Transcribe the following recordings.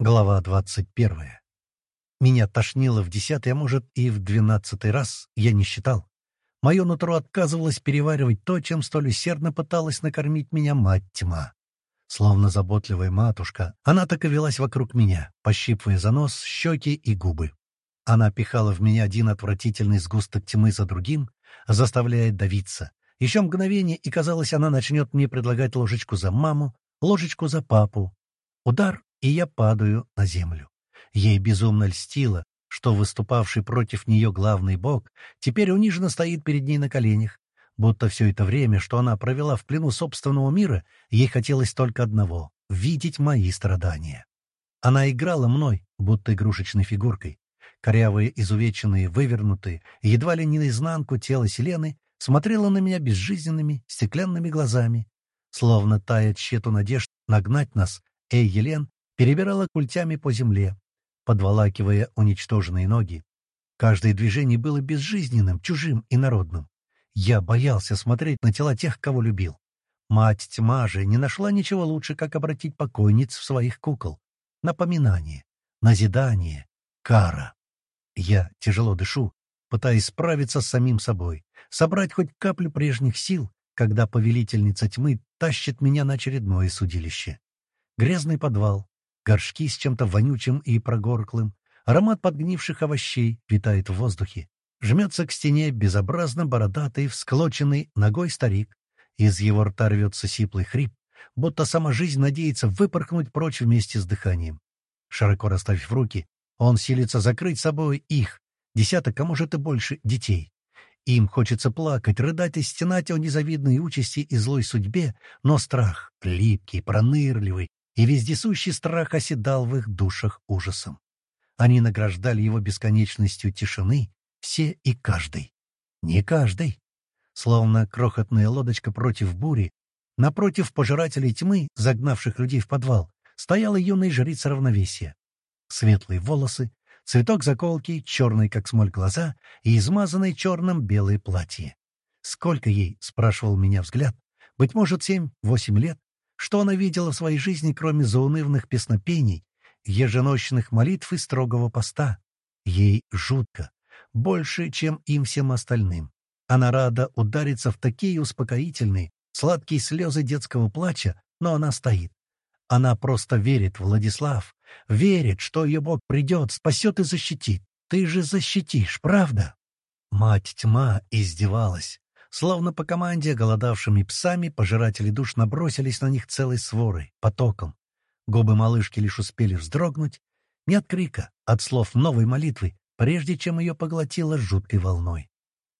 Глава двадцать первая. Меня тошнило в десятый, а может и в двенадцатый раз, я не считал. Мое нутро отказывалось переваривать то, чем столь усердно пыталась накормить меня мать тьма. Словно заботливая матушка, она так и велась вокруг меня, пощипывая за нос, щеки и губы. Она пихала в меня один отвратительный сгусток тьмы за другим, заставляя давиться. Еще мгновение, и, казалось, она начнет мне предлагать ложечку за маму, ложечку за папу. Удар, и я падаю на землю. Ей безумно льстило, что выступавший против нее главный бог теперь униженно стоит перед ней на коленях, будто все это время, что она провела в плену собственного мира, ей хотелось только одного — видеть мои страдания. Она играла мной, будто игрушечной фигуркой. Корявые, изувеченные, вывернутые, едва ли не наизнанку тела Селены, смотрела на меня безжизненными, стеклянными глазами, словно тая тщету надежд нагнать нас, эй, Елен, перебирала культями по земле, подволакивая уничтоженные ноги. Каждое движение было безжизненным, чужим и народным. Я боялся смотреть на тела тех, кого любил. Мать тьма же не нашла ничего лучше, как обратить покойниц в своих кукол. Напоминание, назидание, кара. Я тяжело дышу, пытаясь справиться с самим собой, собрать хоть каплю прежних сил, когда повелительница тьмы тащит меня на очередное судилище. Грязный подвал, горшки с чем-то вонючим и прогорклым, аромат подгнивших овощей витает в воздухе. Жмется к стене безобразно бородатый, всклоченный ногой старик. Из его рта рвется сиплый хрип, будто сама жизнь надеется выпорхнуть прочь вместе с дыханием. Широко расставив руки, он силится закрыть собой их, десяток, а может и больше, детей. Им хочется плакать, рыдать и стенать о незавидной участи и злой судьбе, но страх, липкий, пронырливый, и вездесущий страх оседал в их душах ужасом. Они награждали его бесконечностью тишины, все и каждый. Не каждый. Словно крохотная лодочка против бури, напротив пожирателей тьмы, загнавших людей в подвал, стояла юная жрица равновесия. Светлые волосы, цветок заколки, черные как смоль глаза и измазанное черным белое платье. «Сколько ей?» — спрашивал меня взгляд. «Быть может, семь-восемь лет? Что она видела в своей жизни, кроме заунывных песнопений, еженочных молитв и строгого поста? Ей жутко, больше, чем им всем остальным. Она рада удариться в такие успокоительные, сладкие слезы детского плача, но она стоит. Она просто верит, Владислав, верит, что ее Бог придет, спасет и защитит. Ты же защитишь, правда? Мать тьма издевалась. Словно по команде голодавшими псами пожиратели душ набросились на них целой сворой, потоком. Губы малышки лишь успели вздрогнуть, не от крика, от слов новой молитвы, прежде чем ее поглотило жуткой волной.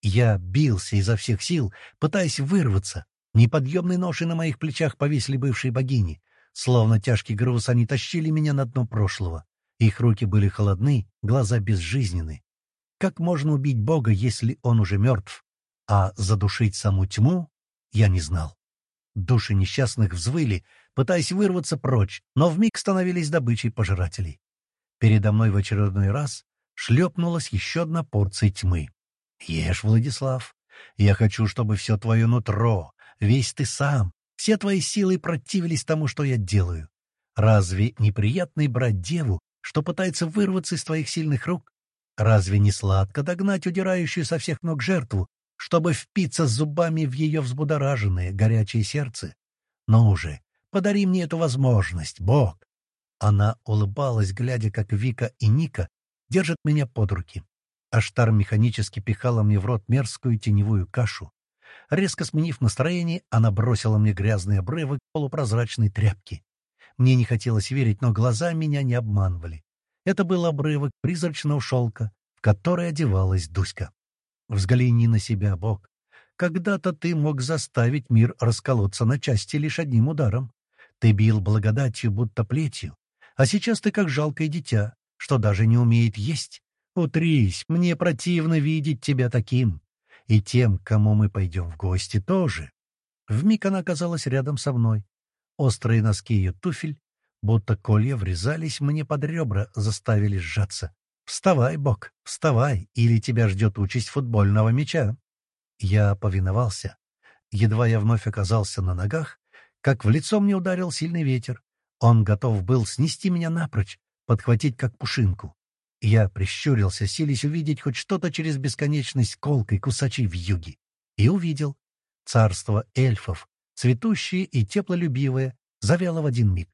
Я бился изо всех сил, пытаясь вырваться. Неподъемной ношей на моих плечах повесили бывшие богини. Словно тяжкий груз они тащили меня на дно прошлого. Их руки были холодны, глаза безжизненны. Как можно убить Бога, если он уже мертв? А задушить саму тьму я не знал. Души несчастных взвыли, пытаясь вырваться прочь, но вмиг становились добычей пожирателей. Передо мной в очередной раз шлепнулась еще одна порция тьмы. «Ешь, Владислав, я хочу, чтобы все твое нутро, весь ты сам, все твои силы противились тому, что я делаю. Разве неприятно брать деву, что пытается вырваться из твоих сильных рук? Разве не сладко догнать удирающую со всех ног жертву, чтобы впиться зубами в ее взбудораженное, горячее сердце. Но уже, подари мне эту возможность, Бог!» Она улыбалась, глядя, как Вика и Ника держат меня под руки. Аштар механически пихала мне в рот мерзкую теневую кашу. Резко сменив настроение, она бросила мне грязный обрывок полупрозрачной тряпки. Мне не хотелось верить, но глаза меня не обманывали. Это был обрывок призрачного шелка, в который одевалась Дуська. Взгляни на себя, Бог. Когда-то ты мог заставить мир расколоться на части лишь одним ударом. Ты бил благодатью, будто плетью. А сейчас ты как жалкое дитя, что даже не умеет есть. Утрись, мне противно видеть тебя таким. И тем, кому мы пойдем в гости, тоже. Вмиг она оказалась рядом со мной. Острые носки ее туфель, будто колья врезались мне под ребра, заставили сжаться. «Вставай, Бог, вставай, или тебя ждет участь футбольного мяча». Я повиновался. Едва я вновь оказался на ногах, как в лицо мне ударил сильный ветер. Он готов был снести меня напрочь, подхватить как пушинку. Я прищурился, силясь увидеть хоть что-то через бесконечность колкой кусачей вьюги. И увидел. Царство эльфов, цветущее и теплолюбивое, завяло в один миг.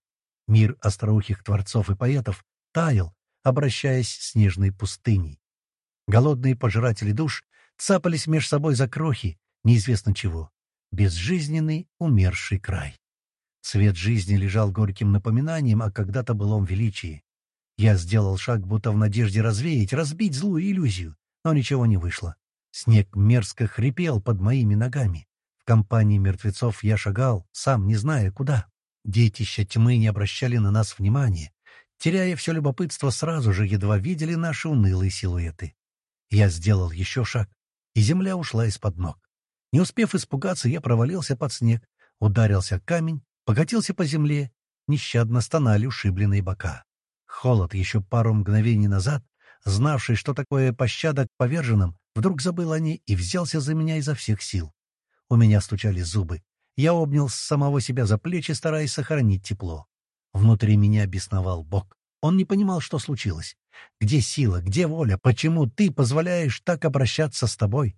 Мир остроухих творцов и поэтов таял, обращаясь с снежной пустыней. Голодные пожиратели душ цапались меж собой за крохи, неизвестно чего. Безжизненный, умерший край. Свет жизни лежал горьким напоминанием о когда-то былом величии. Я сделал шаг, будто в надежде развеять, разбить злую иллюзию, но ничего не вышло. Снег мерзко хрипел под моими ногами. В компании мертвецов я шагал, сам не зная куда. Детища тьмы не обращали на нас внимания. Теряя все любопытство, сразу же едва видели наши унылые силуэты. Я сделал еще шаг, и земля ушла из-под ног. Не успев испугаться, я провалился под снег, ударился камень, покатился по земле, нещадно стонали ушибленные бока. Холод еще пару мгновений назад, знавший, что такое пощада к поверженным, вдруг забыл о ней и взялся за меня изо всех сил. У меня стучали зубы. Я обнял самого себя за плечи, стараясь сохранить тепло. Внутри меня бесновал Бог. Он не понимал, что случилось. Где сила, где воля, почему ты позволяешь так обращаться с тобой?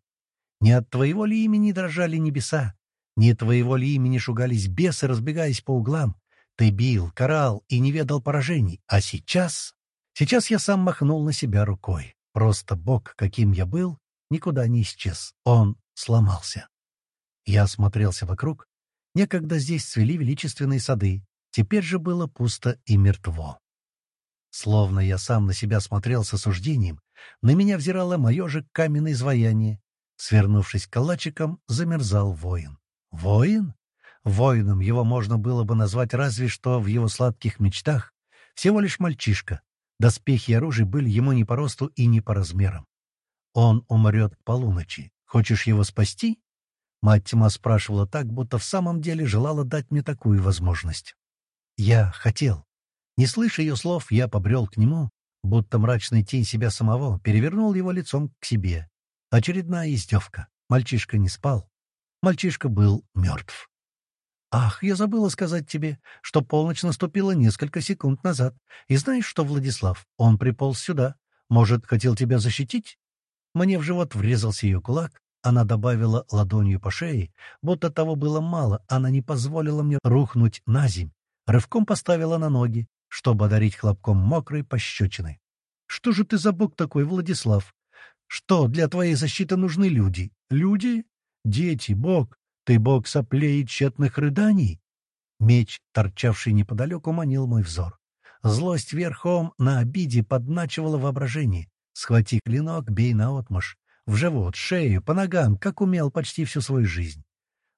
Не от твоего ли имени дрожали небеса? Не от твоего ли имени шугались бесы, разбегаясь по углам? Ты бил, карал и не ведал поражений. А сейчас... Сейчас я сам махнул на себя рукой. Просто Бог, каким я был, никуда не исчез. Он сломался. Я осмотрелся вокруг. Некогда здесь цвели величественные сады. Теперь же было пусто и мертво. Словно я сам на себя смотрел с осуждением, на меня взирало мое же каменное изваяние. Свернувшись калачиком, замерзал воин. Воин? Воином его можно было бы назвать разве что в его сладких мечтах. Всего лишь мальчишка. Доспехи и оружие были ему не по росту и не по размерам. Он умрет к полуночи. Хочешь его спасти? Мать тьма спрашивала так, будто в самом деле желала дать мне такую возможность. Я хотел. Не слыша ее слов, я побрел к нему, будто мрачный тень себя самого, перевернул его лицом к себе. Очередная издевка. Мальчишка не спал. Мальчишка был мертв. «Ах, я забыла сказать тебе, что полночь наступила несколько секунд назад. И знаешь что, Владислав, он приполз сюда. Может, хотел тебя защитить?» Мне в живот врезался ее кулак. Она добавила ладонью по шее, будто того было мало, она не позволила мне рухнуть на земь. Рывком поставила на ноги, чтобы одарить хлопком мокрой пощечины. «Что же ты за бог такой, Владислав? Что, для твоей защиты нужны люди? Люди? Дети, бог? Ты бог соплей и тщетных рыданий?» Меч, торчавший неподалеку, манил мой взор. Злость верхом на обиде подначивала воображение. Схвати клинок, бей наотмашь. В живот, шею, по ногам, как умел почти всю свою жизнь.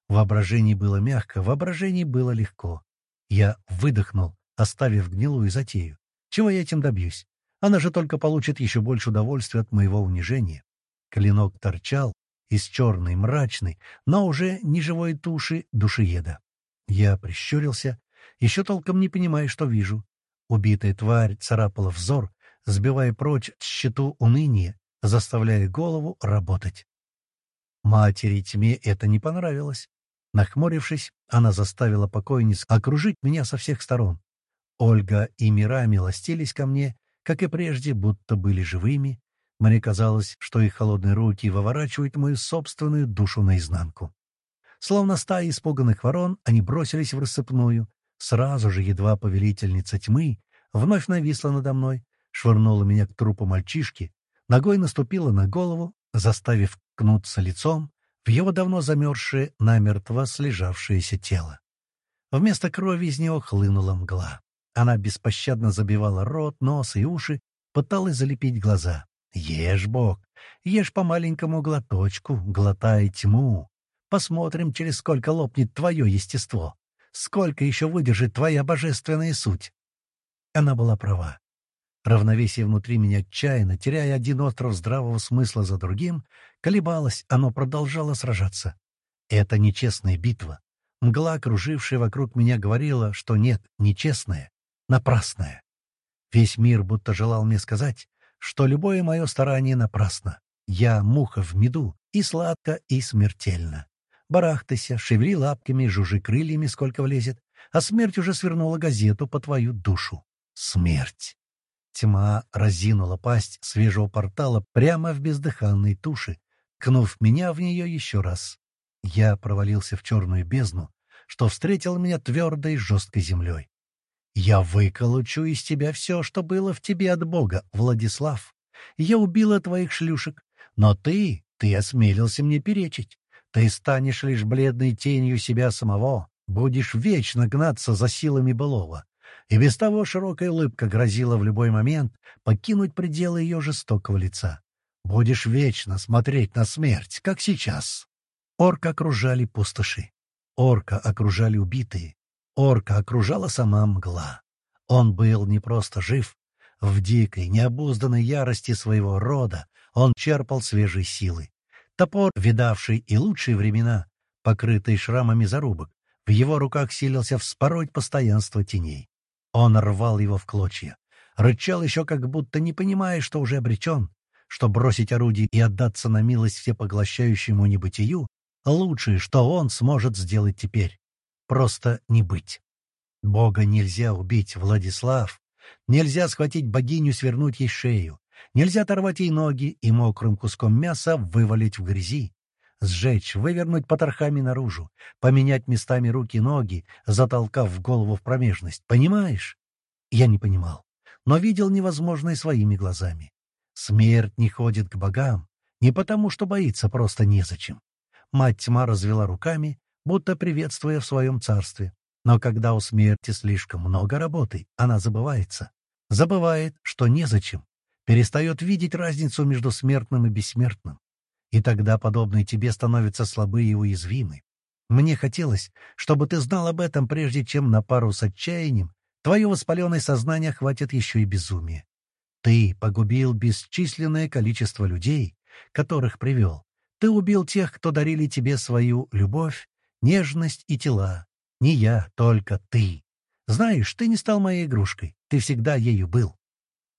Воображение было мягко, воображение было легко. Я выдохнул, оставив гнилую затею. Чего я этим добьюсь? Она же только получит еще больше удовольствия от моего унижения. Клинок торчал из черной, мрачной, но уже не живой туши душееда. Я прищурился, еще толком не понимая, что вижу. Убитая тварь царапала взор, сбивая прочь счету уныния, заставляя голову работать. Матери тьме это не понравилось. Нахмурившись, она заставила покойниц окружить меня со всех сторон. Ольга и Мира милостились ко мне, как и прежде, будто были живыми. Мне казалось, что их холодные руки выворачивают мою собственную душу наизнанку. Словно стая испуганных ворон, они бросились в рассыпную. Сразу же едва повелительница тьмы вновь нависла надо мной, швырнула меня к трупу мальчишки, ногой наступила на голову, заставив кнуться лицом в его давно замерзшее, намертво слежавшееся тело. Вместо крови из него хлынула мгла. Она беспощадно забивала рот, нос и уши, пыталась залепить глаза. «Ешь, Бог, ешь по маленькому глоточку, глотай тьму. Посмотрим, через сколько лопнет твое естество. Сколько еще выдержит твоя божественная суть». Она была права. Равновесие внутри меня отчаянно, теряя один остров здравого смысла за другим, колебалось, оно продолжало сражаться. Это нечестная битва. Мгла, кружившая вокруг меня, говорила, что нет, нечестная, напрасная. Весь мир будто желал мне сказать, что любое мое старание напрасно. Я муха в меду, и сладко, и смертельно. Барахтайся, шевели лапками, жужжи крыльями, сколько влезет, а смерть уже свернула газету по твою душу. Смерть. Тьма разинула пасть свежего портала прямо в бездыханной туши, кнув меня в нее еще раз. Я провалился в черную бездну, что встретил меня твердой жесткой землей. «Я выколочу из тебя все, что было в тебе от Бога, Владислав. Я убила твоих шлюшек, но ты, ты осмелился мне перечить. Ты станешь лишь бледной тенью себя самого, будешь вечно гнаться за силами былого. И без того широкая улыбка грозила в любой момент покинуть пределы ее жестокого лица. Будешь вечно смотреть на смерть, как сейчас. Орка окружали пустоши. Орка окружали убитые. Орка окружала сама мгла. Он был не просто жив. В дикой, необузданной ярости своего рода он черпал свежие силы. Топор, видавший и лучшие времена, покрытый шрамами зарубок, в его руках силился вспороть постоянство теней. Он рвал его в клочья. Рычал еще как будто не понимая, что уже обречен, что бросить орудие и отдаться на милость всепоглощающему небытию Лучшее, что он сможет сделать теперь. Просто не быть. Бога нельзя убить, Владислав. Нельзя схватить богиню, свернуть ей шею. Нельзя оторвать ей ноги и мокрым куском мяса вывалить в грязи. Сжечь, вывернуть потрохами наружу, поменять местами руки-ноги, затолкав в голову в промежность. Понимаешь? Я не понимал, но видел невозможное своими глазами. Смерть не ходит к богам, не потому что боится, просто незачем. Мать тьма развела руками, будто приветствуя в своем царстве. Но когда у смерти слишком много работы, она забывается. Забывает, что незачем. Перестает видеть разницу между смертным и бессмертным. И тогда подобные тебе становятся слабы и уязвимы. Мне хотелось, чтобы ты знал об этом, прежде чем на пару с отчаянием твое воспаленное сознание хватит еще и безумие. Ты погубил бесчисленное количество людей, которых привел, ты убил тех, кто дарили тебе свою любовь, нежность и тела. Не я, только ты. Знаешь, ты не стал моей игрушкой, ты всегда ею был.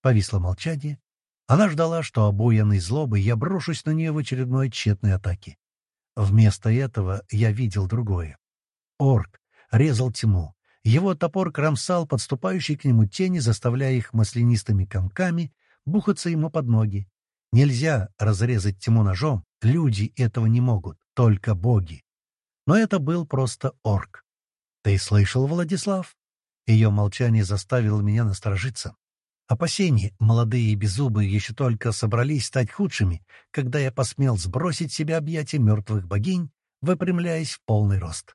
Повисло молчание. Она ждала, что, обуянной злобой, я брошусь на нее в очередной тщетной атаке. Вместо этого я видел другое. Орк резал тьму. Его топор кромсал подступающие к нему тени, заставляя их маслянистыми комками бухаться ему под ноги. Нельзя разрезать тьму ножом, люди этого не могут, только боги. Но это был просто орк. «Ты слышал, Владислав?» Ее молчание заставило меня насторожиться. Опасения, молодые и беззубые, еще только собрались стать худшими, когда я посмел сбросить себе объятия мертвых богинь, выпрямляясь в полный рост.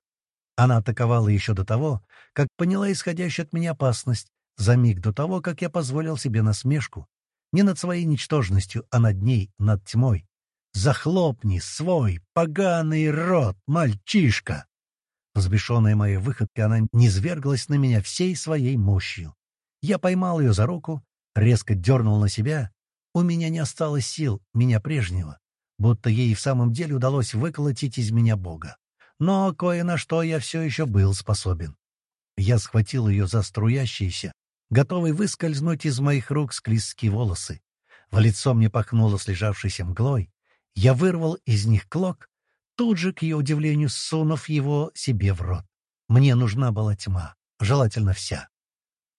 Она атаковала еще до того, как поняла исходящую от меня опасность, за миг до того, как я позволил себе насмешку, не над своей ничтожностью, а над ней, над тьмой. «Захлопни свой поганый рот, мальчишка!» Взбешенная моей выходкой, она низверглась на меня всей своей мощью. Я поймал ее за руку, резко дернул на себя. У меня не осталось сил, меня прежнего, будто ей в самом деле удалось выколотить из меня Бога. Но кое на что я все еще был способен. Я схватил ее за струящиеся, готовый выскользнуть из моих рук склизкие волосы. В лицо мне пахнуло слежавшейся мглой. Я вырвал из них клок, тут же, к ее удивлению, сунув его себе в рот. Мне нужна была тьма, желательно вся.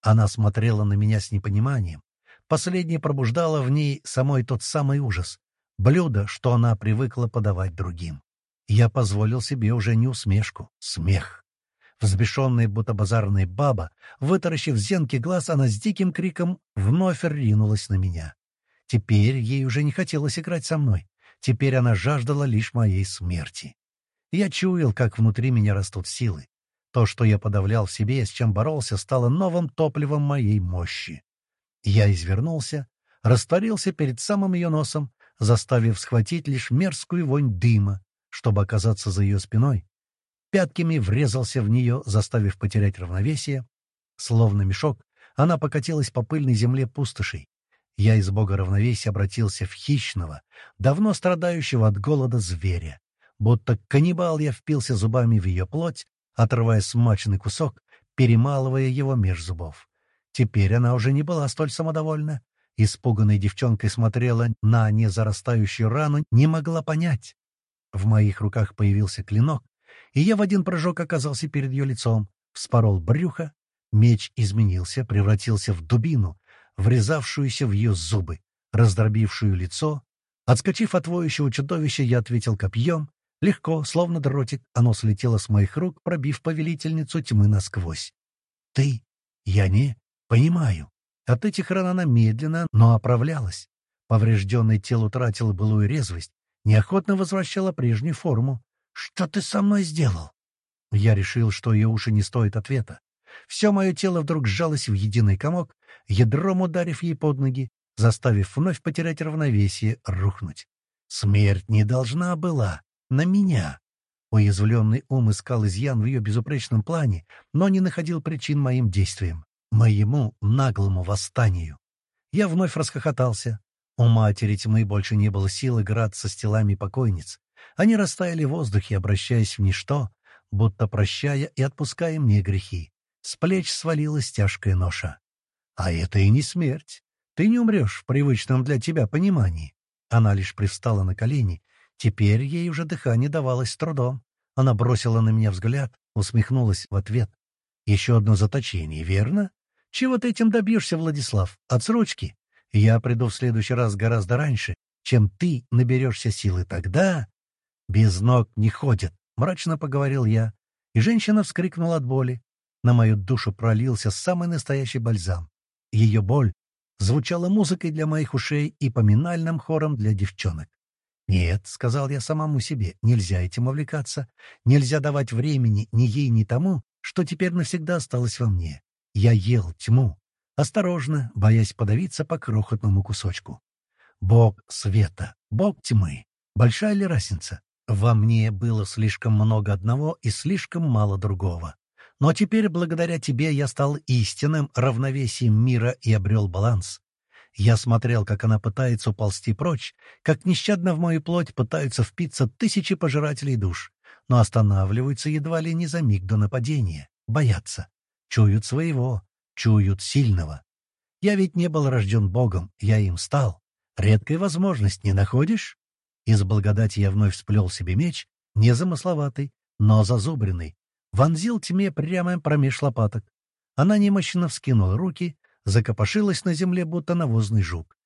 Она смотрела на меня с непониманием. Последнее пробуждало в ней самой тот самый ужас. Блюдо, что она привыкла подавать другим. Я позволил себе уже не усмешку, смех. Взбешенная, будто базарная баба, вытаращив зенки глаз, она с диким криком вновь ринулась на меня. Теперь ей уже не хотелось играть со мной. Теперь она жаждала лишь моей смерти. Я чуял, как внутри меня растут силы. То, что я подавлял в себе, с чем боролся, стало новым топливом моей мощи. Я извернулся, растворился перед самым ее носом, заставив схватить лишь мерзкую вонь дыма, чтобы оказаться за ее спиной, пятками врезался в нее, заставив потерять равновесие. Словно мешок, она покатилась по пыльной земле пустошей. Я из бога равновесия обратился в хищного, давно страдающего от голода зверя. Будто каннибал я впился зубами в ее плоть, отрывая смаченный кусок, перемалывая его меж зубов. Теперь она уже не была столь самодовольна. Испуганной девчонкой смотрела на незарастающую рану, не могла понять. В моих руках появился клинок, и я в один прыжок оказался перед ее лицом, вспорол брюхо, меч изменился, превратился в дубину, врезавшуюся в ее зубы, раздробившую лицо. Отскочив от воющего чудовища, я ответил копьем. Легко, словно дротик, оно слетело с моих рук, пробив повелительницу тьмы насквозь. «Ты? Я не понимаю». От этих ран она медленно, но оправлялась. Поврежденное тело утратило былую резвость, неохотно возвращало прежнюю форму. «Что ты со мной сделал?» Я решил, что ее уши не стоят ответа. Все мое тело вдруг сжалось в единый комок, ядром ударив ей под ноги, заставив вновь потерять равновесие, рухнуть. Смерть не должна была. На меня. Уязвленный ум искал изъян в ее безупречном плане, но не находил причин моим действиям, моему наглому восстанию. Я вновь расхохотался. У матери тьмы больше не было сил играть со стелами покойниц. Они растаяли в воздухе, обращаясь в ничто, будто прощая и отпуская мне грехи. С плеч свалилась тяжкая ноша. А это и не смерть. Ты не умрешь в привычном для тебя понимании. Она лишь привстала на колени. Теперь ей уже дыхание давалось с трудом. Она бросила на меня взгляд, усмехнулась в ответ. Еще одно заточение, верно? Чего ты этим добьешься, Владислав? Отсрочки? Я приду в следующий раз гораздо раньше, чем ты наберешься силы тогда. Без ног не ходят. — мрачно поговорил я, и женщина вскрикнула от боли. На мою душу пролился самый настоящий бальзам. Ее боль звучала музыкой для моих ушей и поминальным хором для девчонок. «Нет», — сказал я самому себе, — «нельзя этим увлекаться. Нельзя давать времени ни ей, ни тому, что теперь навсегда осталось во мне. Я ел тьму, осторожно, боясь подавиться по крохотному кусочку. Бог света, бог тьмы. Большая ли разница? Во мне было слишком много одного и слишком мало другого. Но теперь, благодаря тебе, я стал истинным равновесием мира и обрел баланс. Я смотрел, как она пытается уползти прочь, как нещадно в мою плоть пытаются впиться тысячи пожирателей душ, но останавливаются едва ли не за миг до нападения, боятся, чуют своего, чуют сильного. Я ведь не был рожден Богом, я им стал. Редкая возможность, не находишь? Из благодати я вновь сплел себе меч, незамысловатый, но зазубренный, вонзил тьме прямо промеж лопаток. Она немощно вскинула руки, закопошилась на земле, будто навозный жук.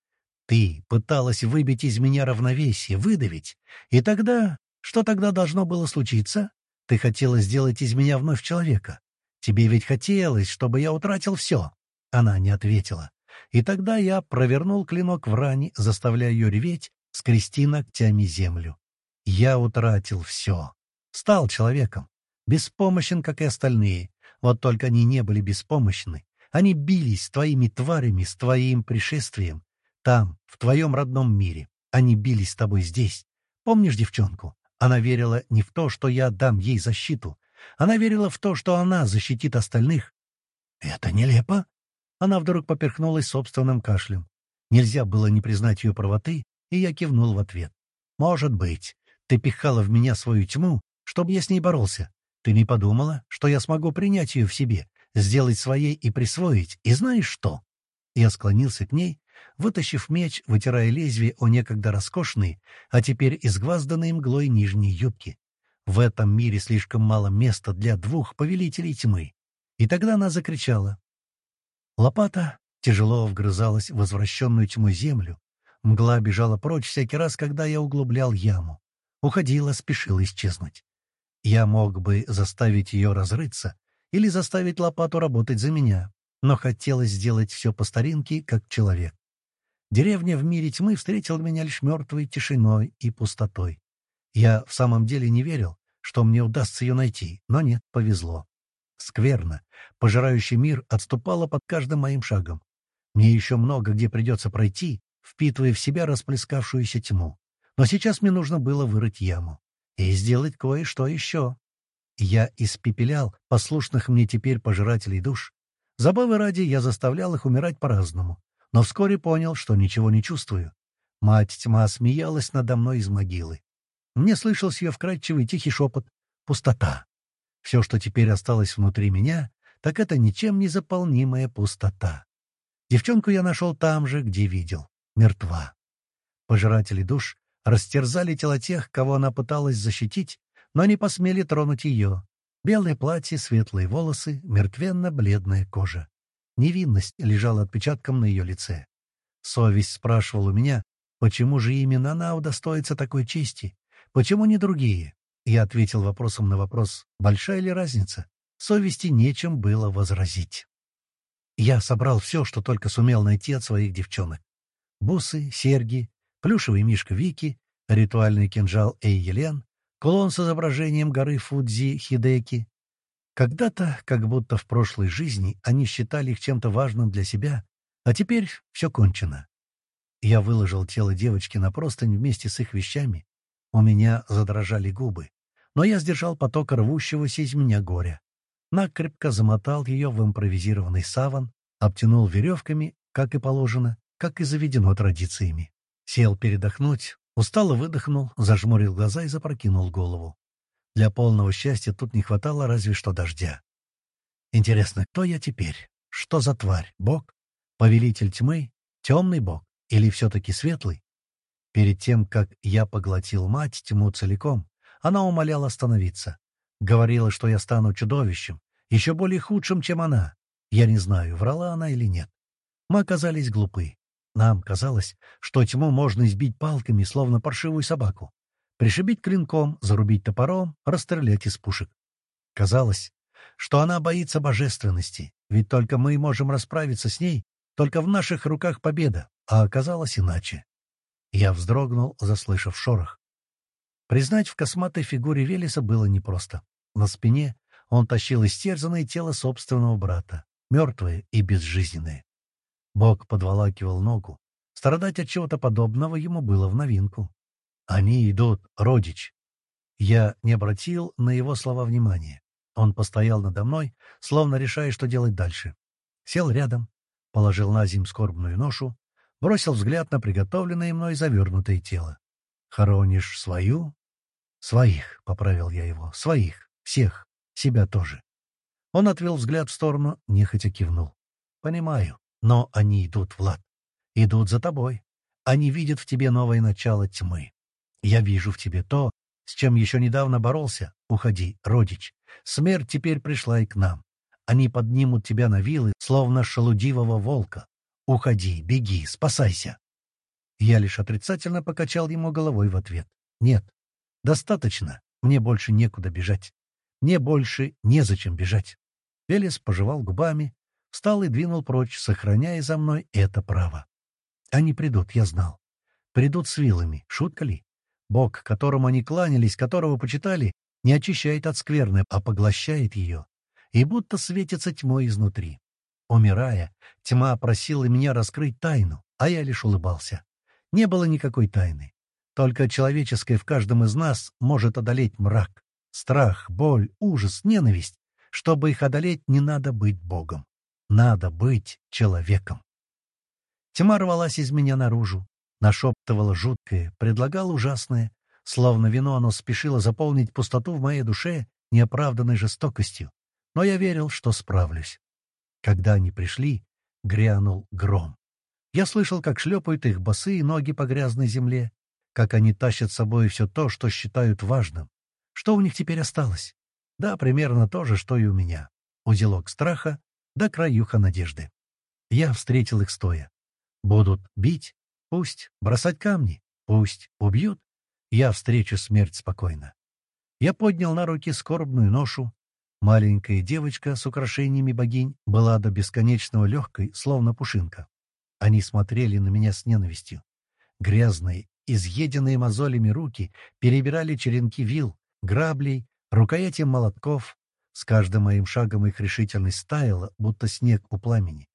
Ты пыталась выбить из меня равновесие, выдавить. И тогда... Что тогда должно было случиться? Ты хотела сделать из меня вновь человека. Тебе ведь хотелось, чтобы я утратил все. Она не ответила. И тогда я провернул клинок в ране, заставляя ее реветь, скрести ногтями землю. Я утратил все. Стал человеком. Беспомощен, как и остальные. Вот только они не были беспомощны. Они бились с твоими тварями, с твоим пришествием. Там, в твоем родном мире. Они бились с тобой здесь. Помнишь девчонку? Она верила не в то, что я дам ей защиту. Она верила в то, что она защитит остальных. Это нелепо. Она вдруг поперхнулась собственным кашлем. Нельзя было не признать ее правоты, и я кивнул в ответ. «Может быть. Ты пихала в меня свою тьму, чтобы я с ней боролся. Ты не подумала, что я смогу принять ее в себе, сделать своей и присвоить, и знаешь что?» Я склонился к ней, вытащив меч, вытирая лезвие о некогда роскошной, а теперь изгвазданной мглой нижней юбки. В этом мире слишком мало места для двух повелителей тьмы. И тогда она закричала. Лопата тяжело вгрызалась в возвращенную тьмой землю, Мгла бежала прочь всякий раз, когда я углублял яму. Уходила, спешила исчезнуть. Я мог бы заставить ее разрыться или заставить лопату работать за меня, но хотелось сделать все по старинке, как человек. Деревня в мире тьмы встретила меня лишь мертвой тишиной и пустотой. Я в самом деле не верил, что мне удастся ее найти, но нет, повезло. Скверно. Пожирающий мир отступала под каждым моим шагом. Мне еще много где придется пройти, впитывая в себя расплескавшуюся тьму. Но сейчас мне нужно было вырыть яму и сделать кое-что еще. Я испепелял послушных мне теперь пожирателей душ. Забавы ради я заставлял их умирать по-разному, но вскоре понял, что ничего не чувствую. Мать тьма смеялась надо мной из могилы. Мне слышался ее вкрадчивый тихий шепот «Пустота». Все, что теперь осталось внутри меня, так это ничем не заполнимая пустота. Девчонку я нашел там же, где видел мертва. Пожиратели душ растерзали тела тех, кого она пыталась защитить, но не посмели тронуть ее. Белое платье, светлые волосы, мертвенно-бледная кожа. Невинность лежала отпечатком на ее лице. Совесть спрашивала у меня, почему же именно она удостоится такой чести? Почему не другие? Я ответил вопросом на вопрос, большая ли разница? Совести нечем было возразить. Я собрал все, что только сумел найти от своих девчонок. Бусы, серьги, плюшевый мишка Вики, ритуальный кинжал Эй Елен, кулон с изображением горы Фудзи Хидеки. Когда-то, как будто в прошлой жизни, они считали их чем-то важным для себя, а теперь все кончено. Я выложил тело девочки на простынь вместе с их вещами. У меня задрожали губы, но я сдержал поток рвущегося из меня горя накрепко замотал ее в импровизированный саван, обтянул веревками, как и положено, как и заведено традициями. Сел передохнуть, устало выдохнул, зажмурил глаза и запрокинул голову. Для полного счастья тут не хватало разве что дождя. Интересно, кто я теперь? Что за тварь? Бог? Повелитель тьмы? Темный бог? Или все-таки светлый? Перед тем, как я поглотил мать тьму целиком, она умоляла остановиться. Говорила, что я стану чудовищем, еще более худшим, чем она. Я не знаю, врала она или нет. Мы оказались глупы. Нам казалось, что тьму можно избить палками, словно паршивую собаку. Пришибить клинком, зарубить топором, расстрелять из пушек. Казалось, что она боится божественности, ведь только мы можем расправиться с ней, только в наших руках победа, а оказалось иначе. Я вздрогнул, заслышав шорох. Признать в косматой фигуре Велеса было непросто. На спине он тащил истерзанное тело собственного брата, мертвое и безжизненное. Бог подволакивал ногу. Страдать от чего-то подобного ему было в новинку. «Они идут, родич!» Я не обратил на его слова внимания. Он постоял надо мной, словно решая, что делать дальше. Сел рядом, положил на земь скорбную ношу, бросил взгляд на приготовленное мной завернутое тело. «Хоронишь свою?» «Своих», — поправил я его, — «своих, всех, себя тоже». Он отвел взгляд в сторону, нехотя кивнул. «Понимаю, но они идут, Влад. Идут за тобой. Они видят в тебе новое начало тьмы. Я вижу в тебе то, с чем еще недавно боролся. Уходи, родич. Смерть теперь пришла и к нам. Они поднимут тебя на вилы, словно шелудивого волка. Уходи, беги, спасайся. Я лишь отрицательно покачал ему головой в ответ. Нет, достаточно, мне больше некуда бежать. Мне больше незачем бежать. Велес пожевал губами, встал и двинул прочь, сохраняя за мной это право. Они придут, я знал. Придут с вилами, шутка ли? Бог, которому они кланялись, которого почитали, не очищает от скверны, а поглощает ее. И будто светится тьмой изнутри. Умирая, тьма просила меня раскрыть тайну, а я лишь улыбался. Не было никакой тайны. Только человеческое в каждом из нас может одолеть мрак. Страх, боль, ужас, ненависть. Чтобы их одолеть, не надо быть Богом. Надо быть человеком. Тьма рвалась из меня наружу, нашептывала жуткое, предлагала ужасное, словно вино оно спешило заполнить пустоту в моей душе неоправданной жестокостью. Но я верил, что справлюсь. Когда они пришли, грянул гром. Я слышал, как шлепают их босые ноги по грязной земле, как они тащат с собой все то, что считают важным. Что у них теперь осталось? Да, примерно то же, что и у меня. Узелок страха да краюха надежды. Я встретил их стоя. Будут бить? Пусть. Бросать камни? Пусть. Убьют? Я встречу смерть спокойно. Я поднял на руки скорбную ношу. Маленькая девочка с украшениями богинь была до бесконечного легкой, словно пушинка. Они смотрели на меня с ненавистью. Грязные, изъеденные мозолями руки перебирали черенки вил, граблей, рукояти молотков. С каждым моим шагом их решительность стаяла, будто снег у пламени.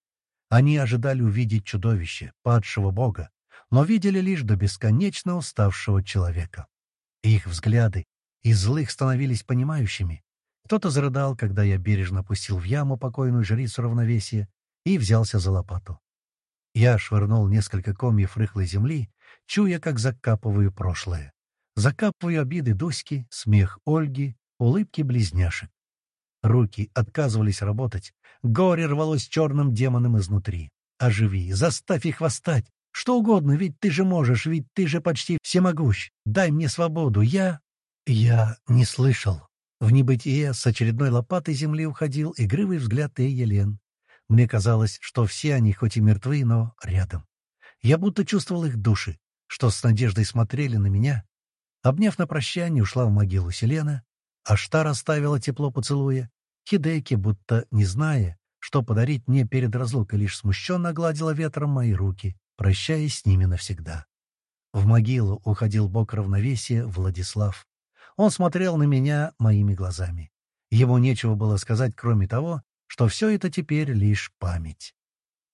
Они ожидали увидеть чудовище, падшего бога, но видели лишь до бесконечно уставшего человека. Их взгляды из злых становились понимающими. Кто-то зарыдал, когда я бережно опустил в яму покойную жрицу равновесия и взялся за лопату. Я швырнул несколько комьев рыхлой земли, чуя, как закапываю прошлое. Закапываю обиды Дуськи, смех Ольги, улыбки близняшек. Руки отказывались работать. Горе рвалось черным демоном изнутри. Оживи, заставь их восстать. Что угодно, ведь ты же можешь, ведь ты же почти всемогущ. Дай мне свободу, я... Я не слышал. В небытие с очередной лопатой земли уходил игривый взгляд и Елен. Мне казалось, что все они хоть и мертвы, но рядом. Я будто чувствовал их души, что с надеждой смотрели на меня. Обняв на прощание, ушла в могилу Селена, а Штар оставила тепло поцелуя. Хидеки, будто не зная, что подарить мне перед разлукой, лишь смущенно гладила ветром мои руки, прощаясь с ними навсегда. В могилу уходил бок равновесия Владислав. Он смотрел на меня моими глазами. Ему нечего было сказать, кроме того, что все это теперь лишь память.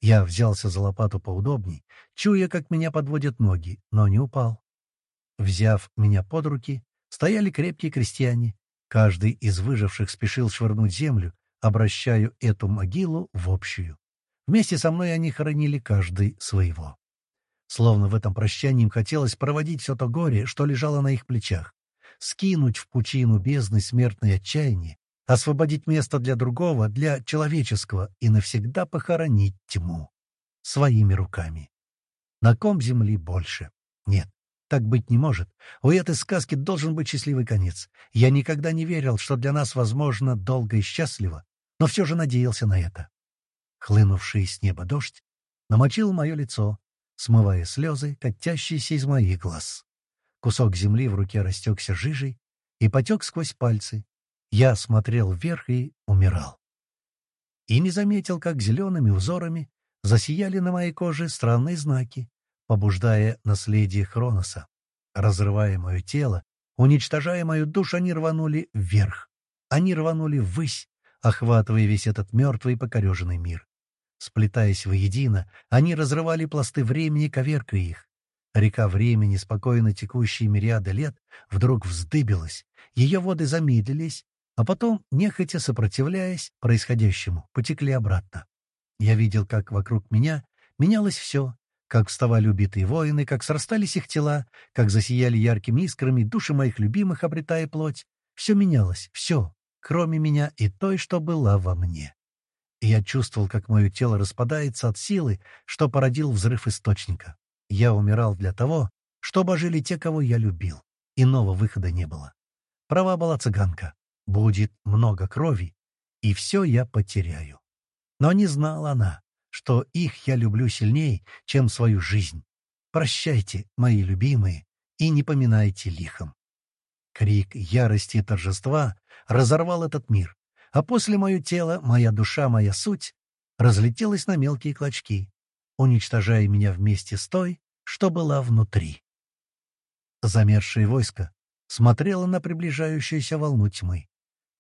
Я взялся за лопату поудобней, чуя, как меня подводят ноги, но не упал. Взяв меня под руки, стояли крепкие крестьяне. Каждый из выживших спешил швырнуть землю, обращаю эту могилу в общую. Вместе со мной они хоронили каждый своего. Словно в этом прощании им хотелось проводить все то горе, что лежало на их плечах, скинуть в пучину бездны смертное отчаяние, освободить место для другого, для человеческого, и навсегда похоронить тьму. Своими руками. На ком земли больше? Нет, так быть не может. У этой сказки должен быть счастливый конец. Я никогда не верил, что для нас возможно долго и счастливо, но все же надеялся на это. Хлынувший с неба дождь намочил мое лицо, смывая слезы, катящиеся из моих глаз. Кусок земли в руке растекся жижей и потек сквозь пальцы. Я смотрел вверх и умирал. И не заметил, как зелеными узорами засияли на моей коже странные знаки, побуждая наследие Хроноса. Разрывая мое тело, уничтожая мою душу, они рванули вверх. Они рванули ввысь, охватывая весь этот мертвый и покореженный мир. Сплетаясь воедино, они разрывали пласты времени, коверкая их. Река времени, спокойно текущие мириады лет, вдруг вздыбилась, ее воды замедлились, а потом, нехотя сопротивляясь происходящему, потекли обратно. Я видел, как вокруг меня менялось все, как вставали убитые воины, как срастались их тела, как засияли яркими искрами души моих любимых, обретая плоть. Все менялось, все, кроме меня и той, что была во мне и я чувствовал, как мое тело распадается от силы, что породил взрыв источника. Я умирал для того, чтобы ожили те, кого я любил. Иного выхода не было. Права была цыганка. Будет много крови, и все я потеряю. Но не знала она, что их я люблю сильнее, чем свою жизнь. Прощайте, мои любимые, и не поминайте лихом. Крик ярости и торжества разорвал этот мир, а после мое тело, моя душа, моя суть разлетелась на мелкие клочки, уничтожая меня вместе с той, что была внутри. Замерзшее войско смотрело на приближающуюся волну тьмы.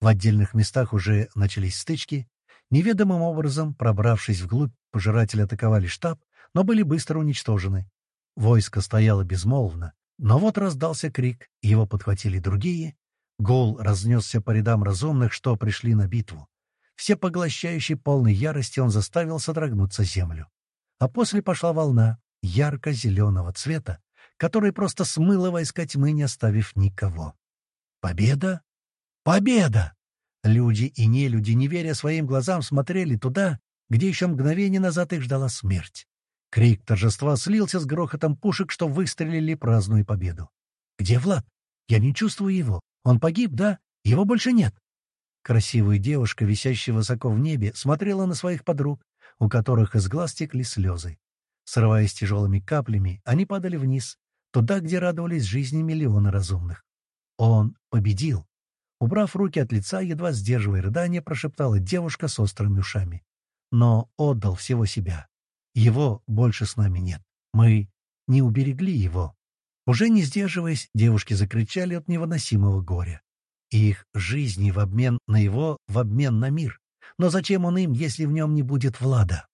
В отдельных местах уже начались стычки. Неведомым образом, пробравшись вглубь, пожиратели атаковали штаб, но были быстро уничтожены. Войско стояло безмолвно, но вот раздался крик, его подхватили другие, Гул разнесся по рядам разумных, что пришли на битву. Все поглощающей полной ярости он заставил содрогнуться землю. А после пошла волна ярко-зеленого цвета, которая просто смыла войска тьмы, не оставив никого. Победа? Победа! Люди и нелюди, не веря своим глазам, смотрели туда, где еще мгновение назад их ждала смерть. Крик торжества слился с грохотом пушек, что выстрелили, празднуя победу. «Где Влад? Я не чувствую его. Он погиб, да? Его больше нет. Красивая девушка, висящая высоко в небе, смотрела на своих подруг, у которых из глаз текли слезы. Срываясь тяжелыми каплями, они падали вниз, туда, где радовались жизни миллионы разумных. Он победил. Убрав руки от лица, едва сдерживая рыдание, прошептала девушка с острыми ушами. Но отдал всего себя. Его больше с нами нет. Мы не уберегли его. Уже не сдерживаясь, девушки закричали от невыносимого горя. Их жизни в обмен на его, в обмен на мир. Но зачем он им, если в нем не будет Влада?